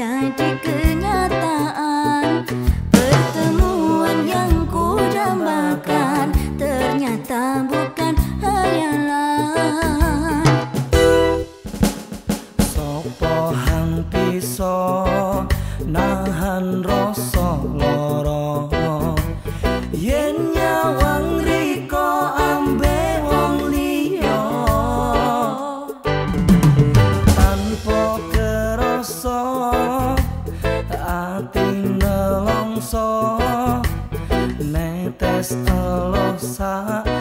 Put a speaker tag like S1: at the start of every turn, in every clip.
S1: Jadi kenyataan. Pertemuan yang ku dambakan ternyata bukan hayalan.
S2: Sopo hang pisau nahan rasa
S1: tes elosa sa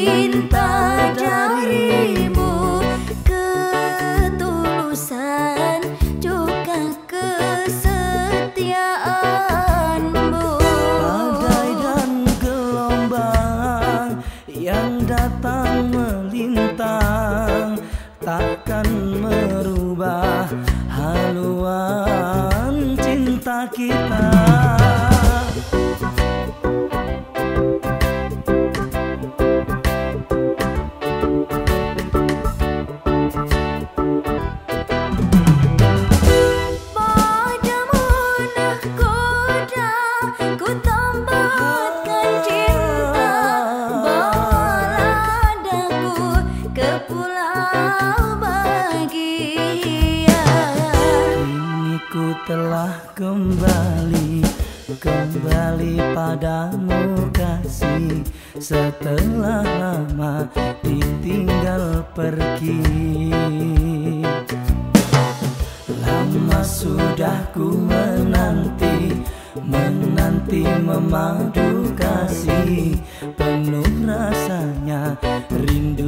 S1: cinta darimu ketulusan cuka kesetiaanmu.
S2: Badai dan gelombang yang datang melintang takkan
S1: padamu
S2: kasih Setelah lama ditinggal pergi. Lama sudah ku menanti Menanti memadu kasih. Penuh rasanya rindu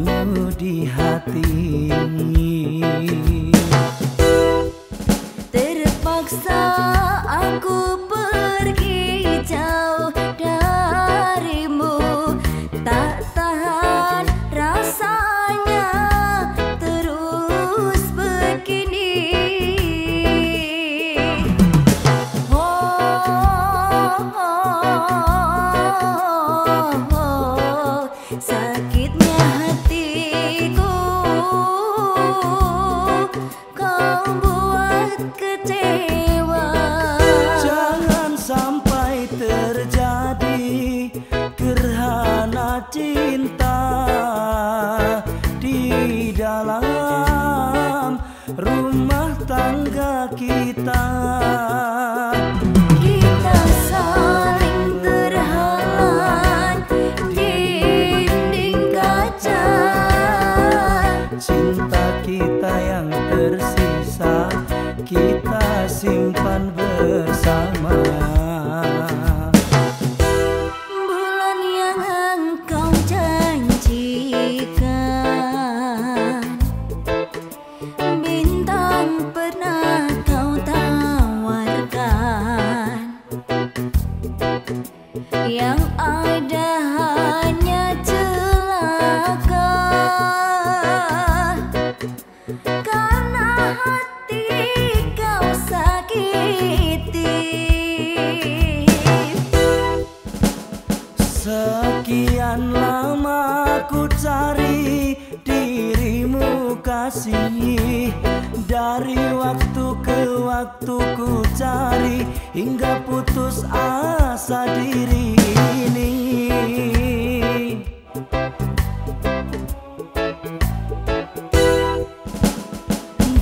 S2: hingga putus asa diri ini.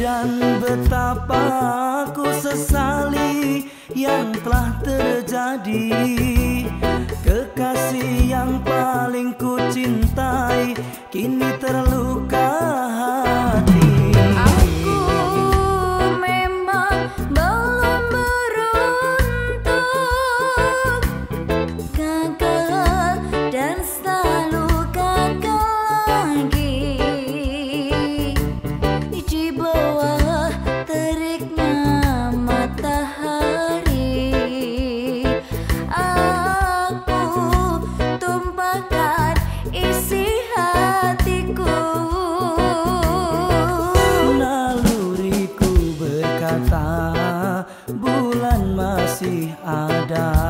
S2: Dan betapa aku sesali yang telah terjadi. Kekasih yang paling kucintai kini terluka. ada.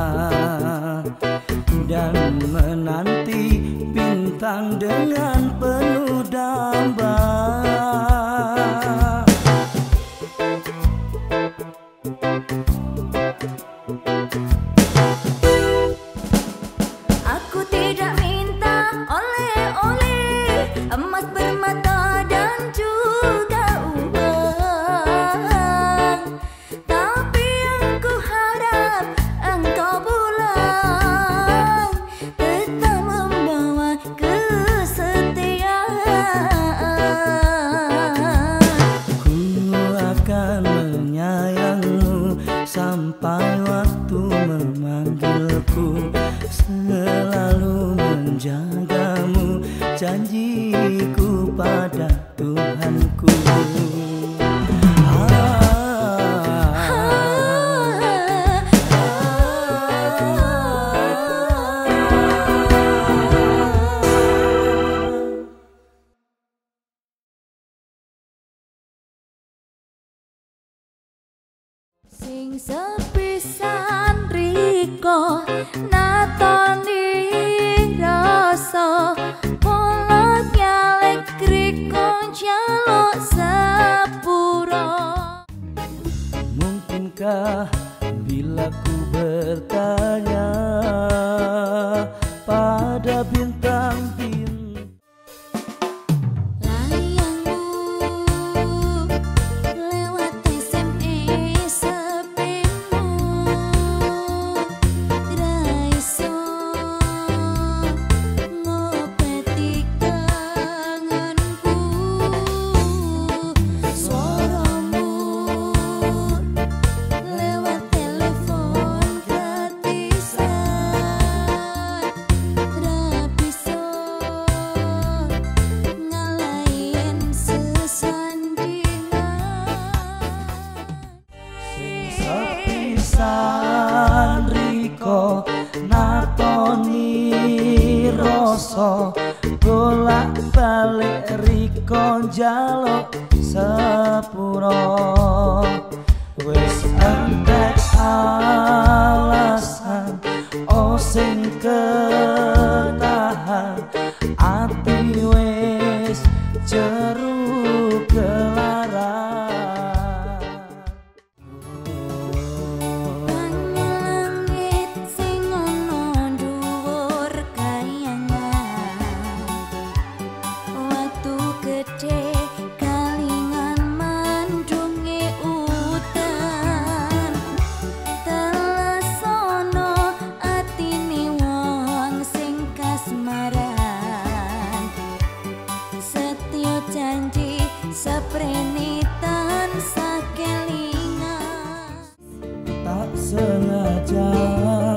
S1: So menika natoni rasa. Bolak-balik riko
S2: njaluk sepura wis entek alasan oh sing ke sengaja.